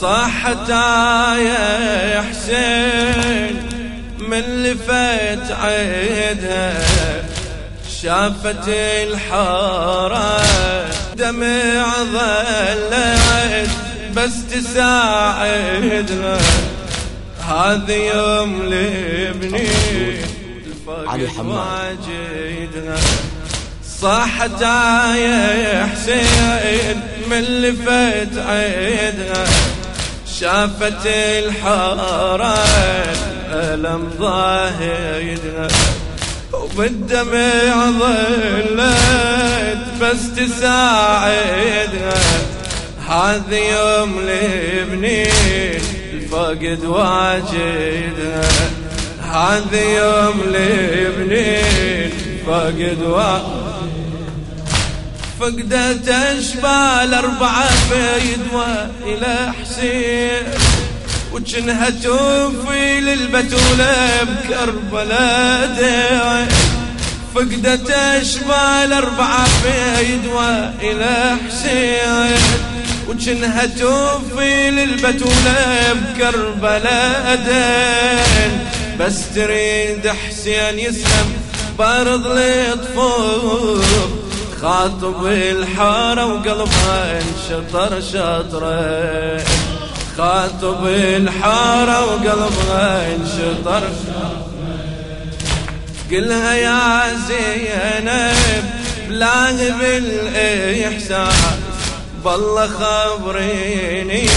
صحت يا حسين من لفت عيدها شافت الحارة دمع ظلت بس تساعدنا. هذا يوم لابني علي حماد. صحت يا حسين من لفت عيدها شافت الحارة الألم ضاهيدها وبالدمع ظلت بس تساعدها. هذا يوم لابني الفقد واجدها. هذا يوم لابني الفقد واجدها. فقدت اشبال اربعة فيدوى إلى حسين. وجنها توفي للبتولة بكربلاء فقدت اشبال اربعة فيدوى إلى حسين. وجنها توفي للبتولة بكربلاء بس تريد حسين يسلم برض لطفوف خاطب الحارة وقلبها انشطر شطرة خاطب الحارة وقلبها انشطر قلها يا زينب بلاغ بالإحساس بالله خبريني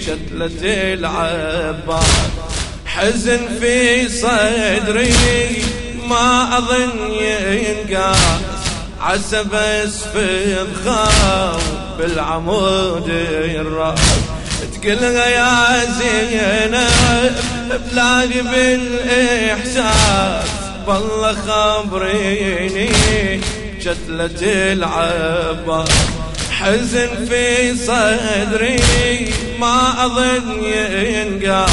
شتلة العباس حزن في صدري ما أظن ينقاس عسب اسفل خاو بالعمود الراس تقلها يا زينب بلاقي بالإحساس بالله خبريني شتلة العباس حزن في صدري ما أظن ينقاس.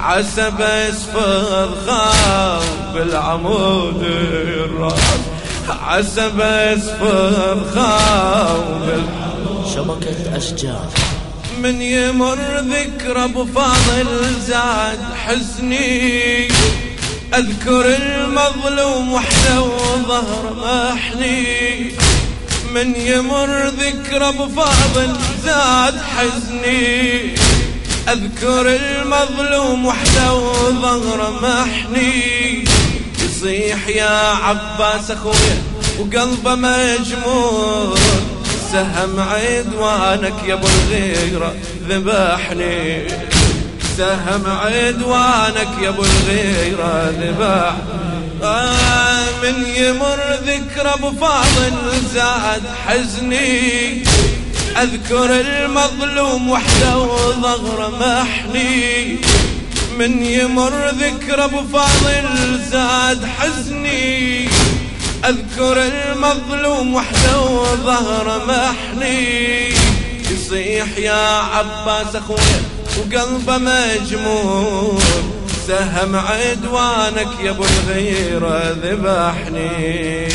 عسب اسفل خاو بالعمود الراس عسب اصفر خاوب شبكة أشجار. من يمر ذكرى أبو فاضل زاد حزني. أذكر المظلوم وحده وظهر محني من يمر ذكرى أبو فاضل زاد حزني. أذكر المظلوم وحده وظهر محني يصيح يا عباس اخويا وقلبه مجمور سهم عدوانك يا أبو الغيرة ذبحني. سهم عدوانك يا أبو الغيرة ذبح آه من يمر ذكرى أبو فاضل زاد حزني. أذكر المظلوم وحده وظهره محني. من يمر ذكر أبو فاضل زاد حزني. أذكر المظلوم وحده وظهره محني. يصيح يا عباس أخويا وقلبه مجمور سهم عدوانك يا أبو الغيرة ذبحني.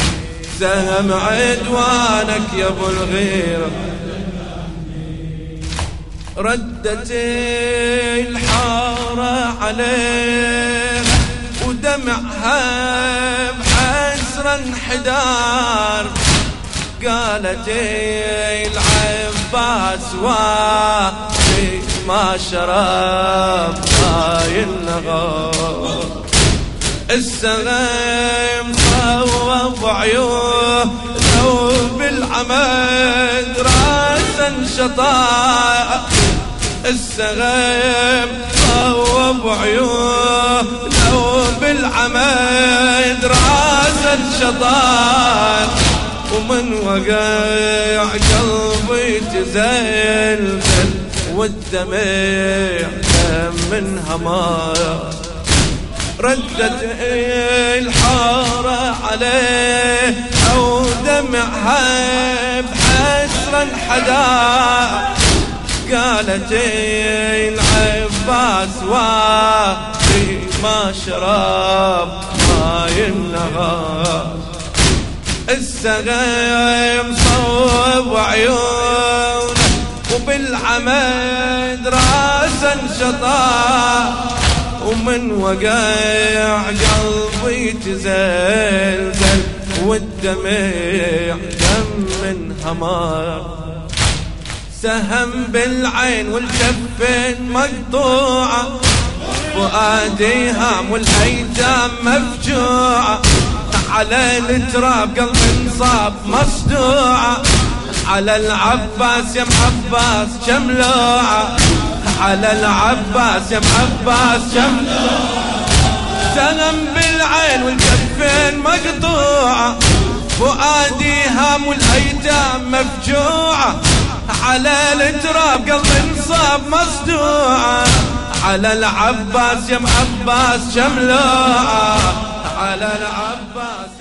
سهم عدوانك يا أبو الغيرة ردت الحارة عليه ودمعها بحسرا انحدار. قالت العباس وافي ما شرب هاي النغار السلام صوب عيون لو بالعمد راسا شطار السغيم صوب عيون لو بالعمد راس الشطان. ومن وقع قلبي تزلزل والدمع من همار ردت الحارة عليه أو دمعها بحسرا حدا قالت العباس وافي ما شرب ماي النهار السقم صوب عيونه وبالعمد شطار ومن وقع قلبي تزلزل والدمع دم من همار سهم بالعين والكفين مقطوعة فؤادي هام والايتام مفجوعة على التراب قلب انصاب مصدوعة على العباس يا عباس شملوعة على العباس يا عباس شملوعة سهم بالعين والكفين مقطوعة فؤادي هام والايتام مفجوعة على التراب قلب انصاب مصدوعة على العباس يا عباس شملوعة على العباس.